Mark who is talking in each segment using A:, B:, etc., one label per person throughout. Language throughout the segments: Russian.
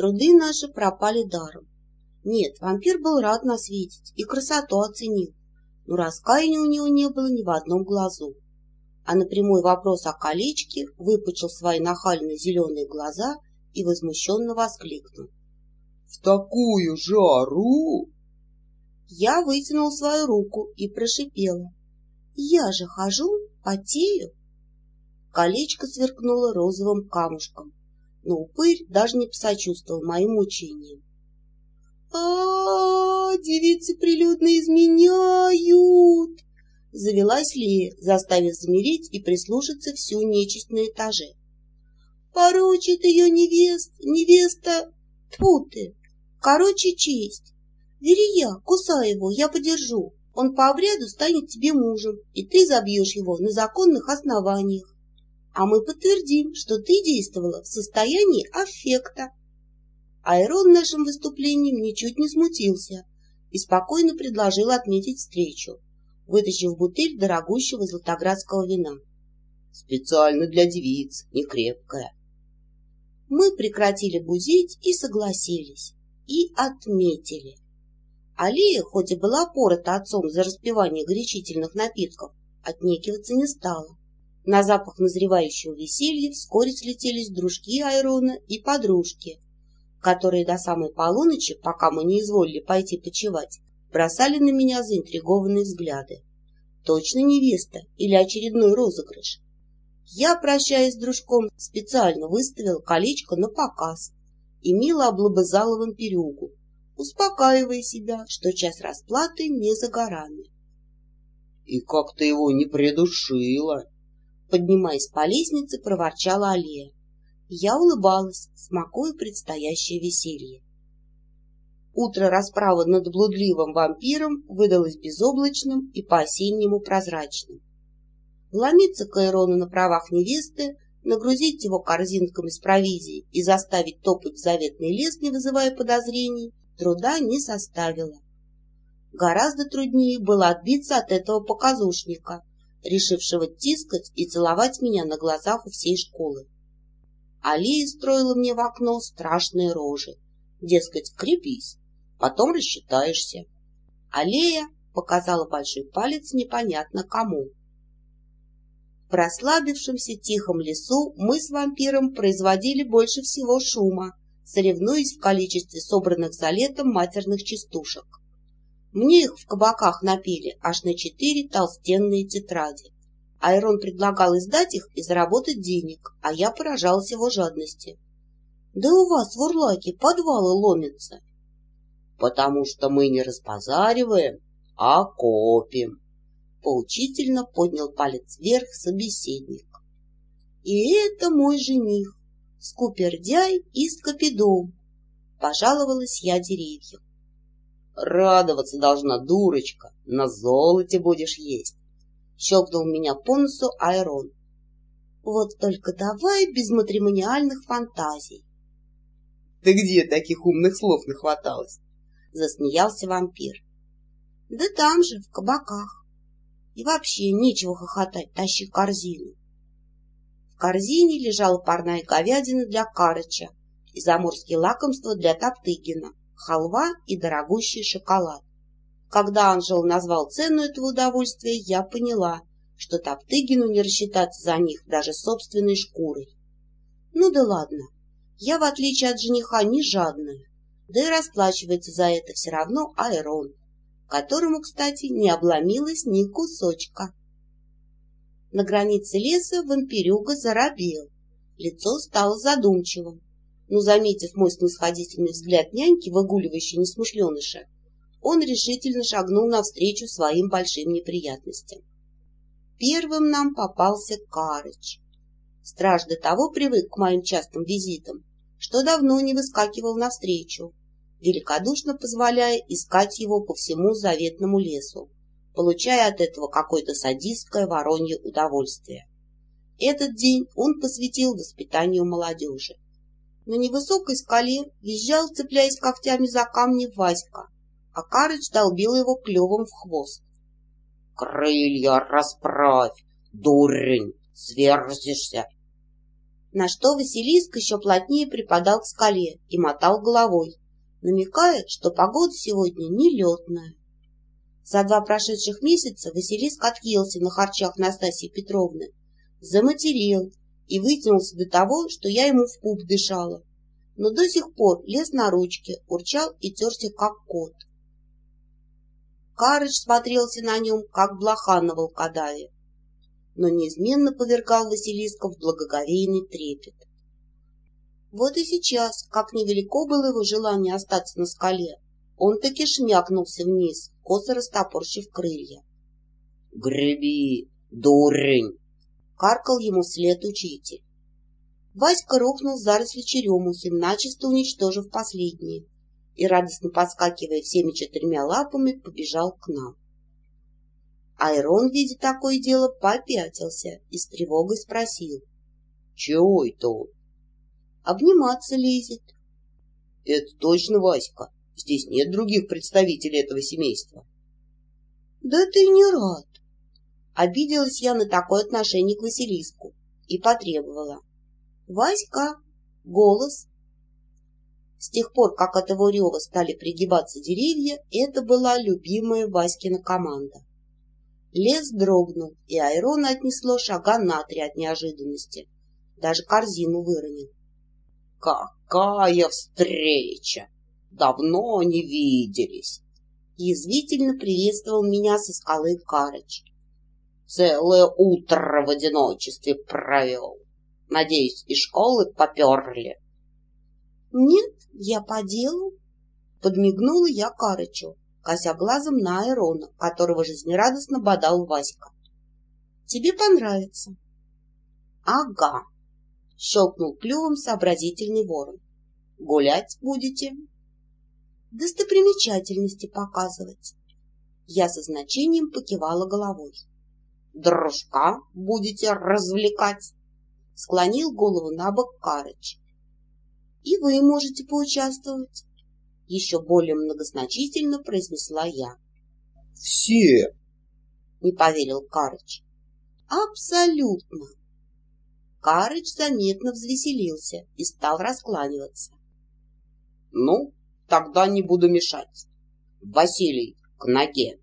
A: Труды наши пропали даром. Нет, вампир был рад нас видеть и красоту оценил, но раскаяния у него не было ни в одном глазу. А на прямой вопрос о колечке выпучил свои нахальные зеленые глаза и возмущенно воскликнул.
B: — В такую жару!
A: Я вытянул свою руку и прошипела. — Я же хожу, потею. Колечко сверкнуло розовым камушком, но упырь даже не посочувствовал моим мучениям. а, -а, -а девицы прилюдно изменяют! Завелась Лея, заставив замереть и прислушаться всю нечисть на этаже. Порочит ее невест, невеста... Тьфу ты! Короче, честь. Верия, кусай его, я подержу. Он по обряду станет тебе мужем, и ты забьешь его на законных основаниях а мы подтвердим, что ты действовала в состоянии аффекта. Айрон нашим выступлением ничуть не смутился и спокойно предложил отметить встречу, вытащив бутыль дорогущего златоградского вина.
B: Специально для девиц, не крепкая.
A: Мы прекратили бузить и согласились, и отметили. Алия, хоть и была порота отцом за распивание горячительных напитков, отнекиваться не стала. На запах назревающего веселья вскоре слетелись дружки Айрона и подружки, которые до самой полуночи, пока мы не изволили пойти почевать, бросали на меня заинтригованные взгляды. Точно невеста или очередной розыгрыш? Я, прощаясь с дружком, специально выставил колечко на показ и мило облобызала вампирюгу, успокаивая себя, что час расплаты не за горами.
B: — И как ты его не придушила?
A: Поднимаясь по лестнице, проворчала Алия. Я улыбалась, смакуя предстоящее веселье. Утро расправы над блудливым вампиром выдалось безоблачным и по-осеннему прозрачным. Вломиться к Айрону на правах невесты, нагрузить его корзинками с провизией и заставить топать в заветный лес, не вызывая подозрений, труда не составило. Гораздо труднее было отбиться от этого показушника, решившего тискать и целовать меня на глазах у всей школы. Алия строила мне в окно страшные рожи. Дескать, крепись, потом рассчитаешься. Алия показала большой палец непонятно кому. В расслабившемся тихом лесу мы с вампиром производили больше всего шума, соревнуясь в количестве собранных за летом матерных частушек. Мне их в кабаках напили аж на четыре толстенные тетради. Айрон предлагал издать их и заработать денег, а я поражалась его жадности. — Да у вас в Урлаке подвалы ломятся.
B: — Потому что мы не распозариваем, а копим.
A: Поучительно поднял палец вверх собеседник. — И это мой жених, скупердяй из Скопидом, — пожаловалась я деревьям.
B: Радоваться должна, дурочка, на золоте будешь есть. Щелкнул меня по носу Айрон.
A: Вот только давай без матримониальных фантазий.
B: Ты где таких умных слов нахваталась?
A: Засмеялся вампир. Да там же, в кабаках. И вообще нечего хохотать, тащи корзину. В корзине лежала парная говядина для Карыча и заморские лакомства для Топтыгина халва и дорогущий шоколад. Когда Анжел назвал цену этого удовольствия, я поняла, что Топтыгину не рассчитаться за них даже собственной шкурой. Ну да ладно, я, в отличие от жениха, не жадная, да и расплачивается за это все равно Айрон, которому, кстати, не обломилось ни кусочка. На границе леса вампирюга заробел, лицо стало задумчивым но, заметив мой снисходительный взгляд няньки, выгуливающей несмышленыша, он решительно шагнул навстречу своим большим неприятностям. Первым нам попался Карыч. Страж до того привык к моим частым визитам, что давно не выскакивал навстречу, великодушно позволяя искать его по всему заветному лесу, получая от этого какое-то садистское воронье удовольствие. Этот день он посвятил воспитанию молодежи. На невысокой скале визжал, цепляясь когтями за камни, Васька, а Карыч долбил его клювом в хвост.
B: — Крылья расправь, дурень, сверзишься!
A: На что Василиск еще плотнее припадал к скале и мотал головой, намекая, что погода сегодня нелетная. За два прошедших месяца Василиск отъелся на харчах Настасьи Петровны, заматерел и вытянулся до того, что я ему в пуп дышала, но до сих пор лез на ручки, урчал и терся, как кот. Карыч смотрелся на нем, как блоха на волкодаве, но неизменно повергал Василиска в благоговейный трепет. Вот и сейчас, как невелико было его желание остаться на скале, он таки шмякнулся вниз, косо растопорщив крылья.
B: — Греби, дурень!
A: — каркал ему вслед учитель. Васька рухнул в заросли черемухи, начисто уничтожив последние, и, радостно подскакивая всеми четырьмя лапами, побежал к нам. Айрон, видя такое дело, попятился и с тревогой спросил.
B: — Чего это он?
A: — Обниматься лезет.
B: — Это точно Васька? Здесь нет других представителей этого семейства.
A: — Да ты не рад. Обиделась я на такое отношение к Василиску и потребовала. — Васька, голос. С тех пор, как от его рева стали пригибаться деревья, это была любимая Васькина команда. Лес дрогнул, и Айрона отнесло шага на три от неожиданности. Даже корзину выронил.
B: — Какая встреча! Давно не виделись!
A: Язвительно приветствовал меня со скалы Карыч.
B: Целое утро в одиночестве провел. Надеюсь, и школы поперли.
A: — Нет, я по делу. Подмигнула я Карычу кося глазом на Айрона, которого жизнерадостно бодал Васька. — Тебе понравится. — Ага, — щелкнул клювом сообразительный ворон. — Гулять будете? — Достопримечательности показывать. Я со значением покивала головой.
B: — Дружка будете развлекать? — склонил голову на бок Карыч.
A: — И вы можете поучаствовать еще более многозначительно произнесла я.
B: «Все!»
A: — не поверил Карыч. «Абсолютно!» Карыч заметно взвеселился и стал раскланиваться.
B: «Ну, тогда не буду мешать. Василий, к ноге!»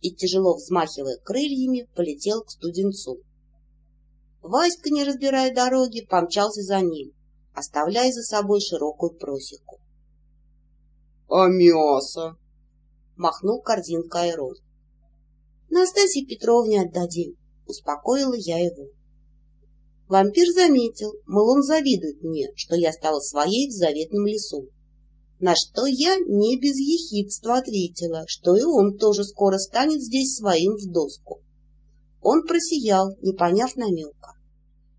A: И, тяжело взмахивая крыльями, полетел к студенцу. Васька, не разбирая дороги, помчался за ним, оставляя за собой широкую просеку.
B: — А мясо?
A: — махнул корзинкой Айрон. — Настасье Петровне отдадим, — успокоила я его. Вампир заметил, мол, он завидует мне, что я стала своей в заветном лесу. На что я не без ехидства ответила, что и он тоже скоро станет здесь своим в доску. Он просиял, не поняв намека.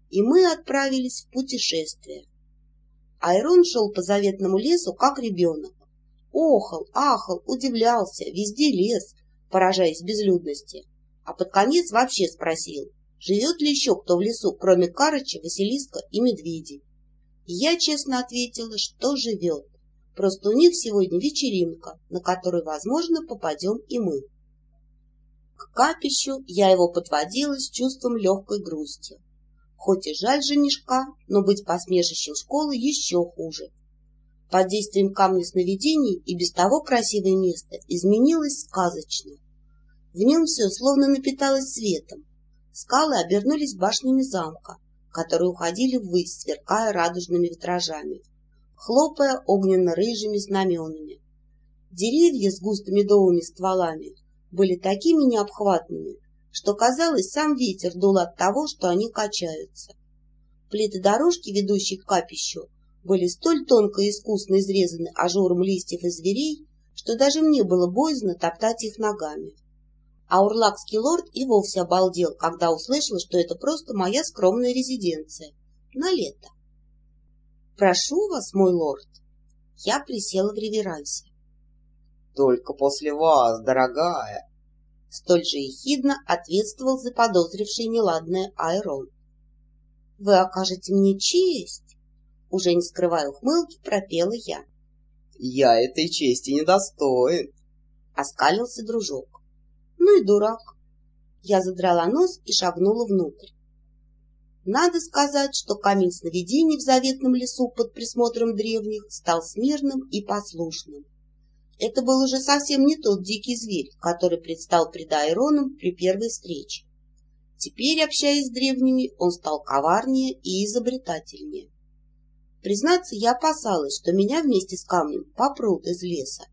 A: И мы отправились в путешествие. Айрон шел по заветному лесу, как ребенок, Охал, ахал, удивлялся, везде лес, поражаясь безлюдности. А под конец вообще спросил, живет ли еще кто в лесу, кроме Карыча, Василиска и медведей. Я честно ответила, что живет. Просто у них сегодня вечеринка, на которую, возможно, попадем и мы. К капищу я его подводила с чувством легкой грусти. Хоть и жаль женишка, но быть посмешищем школы еще хуже. Под действием камня сновидений и без того красивое место изменилось сказочно. В нем все словно напиталось светом. Скалы обернулись башнями замка, которые уходили ввысь, сверкая радужными витражами, хлопая огненно-рыжими знаменами. Деревья с густо-медовыми стволами были такими необхватными, что, казалось, сам ветер дул от того, что они качаются. Плиты дорожки, ведущие к капищу, были столь тонко и искусно изрезаны ажуром листьев и зверей, что даже мне было боязно топтать их ногами. А урлакский лорд и вовсе обалдел, когда услышал, что это просто моя скромная резиденция. На лето. «Прошу вас, мой лорд!» Я присела в реверансе.
B: «Только после вас, дорогая!»
A: Столь же ехидно ответствовал заподозривший неладное Айрон. «Вы окажете мне честь!» Уже не скрывая ухмылки, пропела я.
B: «Я этой чести недостоин!»
A: Оскалился дружок. «Ну и дурак!» Я задрала нос и шагнула внутрь. Надо сказать, что камень сновидений в заветном лесу под присмотром древних стал смирным и послушным. Это был уже совсем не тот дикий зверь, который предстал пред Айроном при первой встрече. Теперь, общаясь с древними, он стал коварнее и изобретательнее. Признаться, я опасалась, что меня вместе с камнем попрут из леса.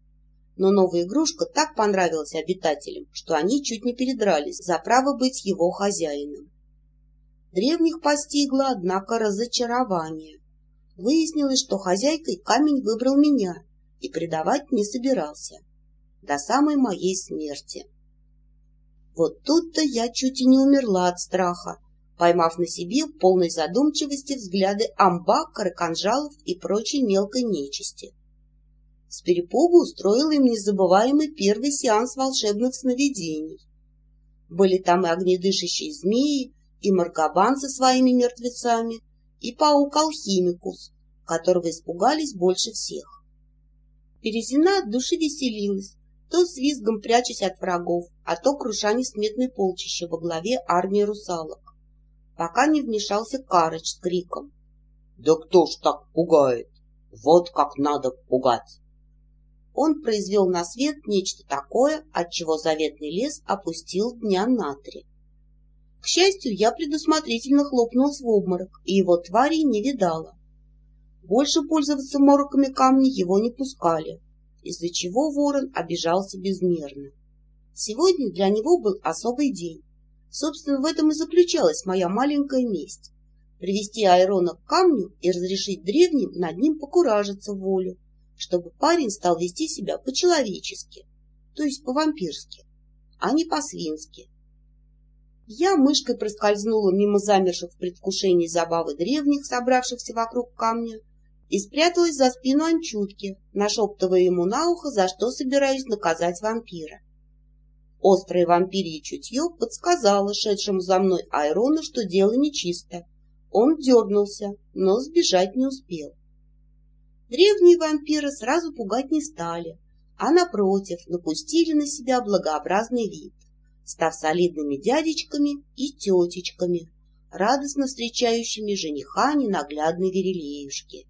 A: Но новая игрушка так понравилась обитателям, что они чуть не передрались за право быть его хозяином. Древних постигло, однако, разочарование. Выяснилось, что хозяйкой камень выбрал меня и предавать не собирался. До самой моей смерти. Вот тут-то я чуть и не умерла от страха, поймав на себе в полной задумчивости взгляды амба, караканжалов и прочей мелкой нечисти. С перепугу устроил им незабываемый первый сеанс волшебных сновидений. Были там и огнедышащие змеи, и Маркабан со своими мертвецами, и паук-алхимикус, которого испугались больше всех. Перезина от души веселилась, то с визгом прячась от врагов, а то круша несметное полчище во главе армии русалок, пока не вмешался Карыч с криком.
B: — Да кто ж так пугает? Вот как надо пугать!
A: Он произвел на свет нечто такое, от чего заветный лес опустил дня на три. К счастью, я предусмотрительно хлопнулась в обморок, и его тварей не видала. Больше пользоваться мороками камня его не пускали, из-за чего ворон обижался безмерно. Сегодня для него был особый день. Собственно, в этом и заключалась моя маленькая месть. Привести Айрона к камню и разрешить древним над ним покуражиться волю, чтобы парень стал вести себя по-человечески, то есть по-вампирски, а не по-свински, я мышкой проскользнула мимо замерших в предвкушении забавы древних, собравшихся вокруг камня, и спряталась за спину Анчутки, нашептывая ему на ухо, за что собираюсь наказать вампира. Острое вампирье чутье подсказало шедшему за мной Айрону, что дело нечисто. Он дернулся, но сбежать не успел. Древние вампиры сразу пугать не стали, а, напротив, напустили на себя благообразный вид став солидными дядечками и тетечками, радостно встречающими жениха ненаглядной верелеюшки.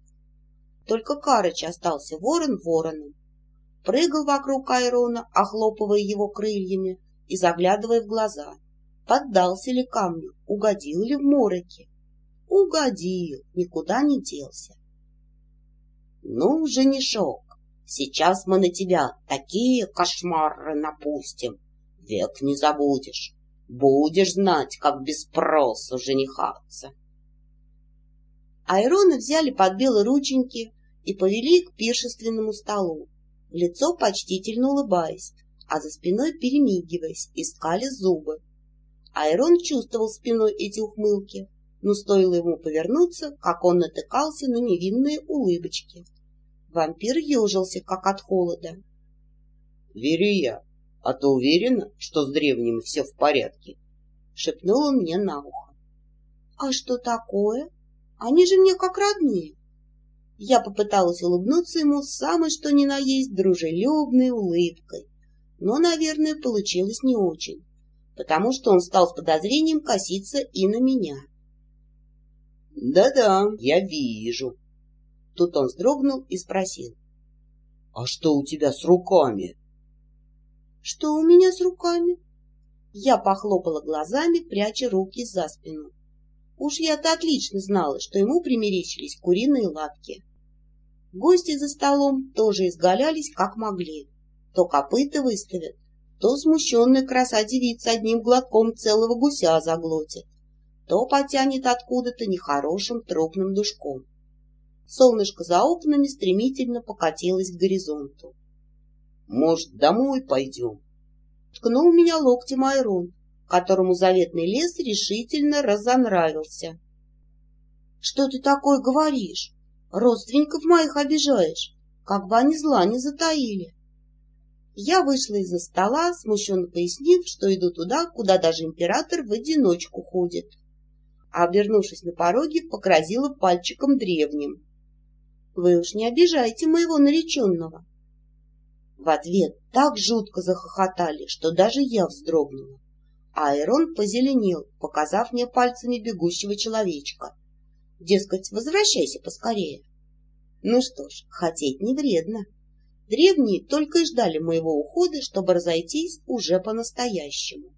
A: Только Карыч остался ворон вороном. Прыгал вокруг Айрона, охлопывая его крыльями и заглядывая в глаза. Поддался ли камню, угодил ли в мороке? Угодил, никуда не делся. — Ну, женишок, сейчас мы на тебя такие кошмары напустим, век не забудешь. Будешь знать, как без спросу женихаться. Айрона взяли под белые рученьки и повели к пиршественному столу, лицо почтительно улыбаясь, а за спиной перемигиваясь, искали зубы. Айрон чувствовал спиной эти ухмылки, но стоило ему повернуться, как он натыкался на невинные улыбочки. Вампир ежился, как от холода.
B: — Верия, а ты уверена, что с древними все в порядке?
A: — шепнула мне на ухо. — А что такое? Они же мне как родные. Я попыталась улыбнуться ему с самой что ни на есть дружелюбной улыбкой, но, наверное, получилось не очень, потому что он стал с подозрением коситься и на меня.
B: «Да — я вижу.
A: Тут он вздрогнул и спросил.
B: — А что у тебя с руками?
A: — что у меня с руками? Я похлопала глазами, пряча руки за спину. Уж я-то отлично знала, что ему примерещились куриные лапки. Гости за столом тоже изгалялись, как могли. То копыта выставят, то смущенная краса девица одним глотком целого гуся заглотит, то потянет откуда-то нехорошим трупным душком. Солнышко за окнами стремительно покатилось к горизонту.
B: Может, домой пойдем?
A: Ткнул меня локтем Айрон, которому заветный лес решительно разонравился. — Что ты такое говоришь? Родственников моих обижаешь, как бы они зла не затаили. Я вышла из-за стола, смущенно пояснив, что иду туда, куда даже император в одиночку ходит. А, обернувшись на пороге, погрозила пальчиком древним. — Вы уж не обижайте моего нареченного. В ответ так жутко захохотали, что даже я вздрогнула. Айрон позеленел, показав мне пальцами бегущего человечка. Дескать, возвращайся поскорее. Ну что ж, хотеть не вредно. Древние только и ждали моего ухода, чтобы разойтись уже по-настоящему.